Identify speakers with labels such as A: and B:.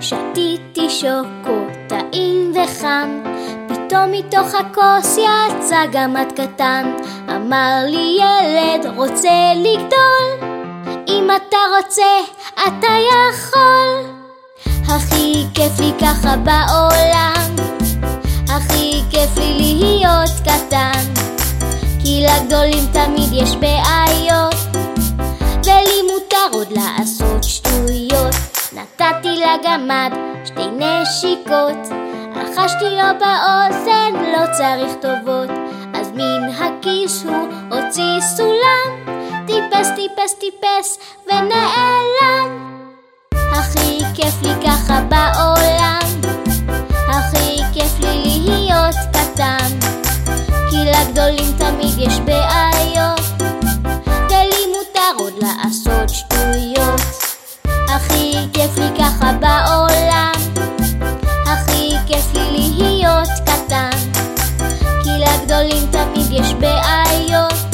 A: שתיתי שוקו טעים וחם, פתאום מתוך הכוס יצא גמד קטן. אמר לי ילד רוצה לגדול, אם אתה רוצה אתה יכול. הכי כיף לי ככה בעולם, הכי כיף לי להיות קטן, כי לגדולים תמיד יש בעיות, נתתי לגמד שתי נשיקות, לחשתי לו באוזן, לא צריך טובות, אז מן הכיס הוא הוציא סולם, טיפס טיפס טיפס ונעלם. הכי כיף לי ככה בעולם, הכי כיף לי להיות קטן, כי לגדולים תמיד יש בעיות, כיף לי ככה בעולם, הכי כיף לי להיות קטן, כי לגדולים תמיד יש בעיות.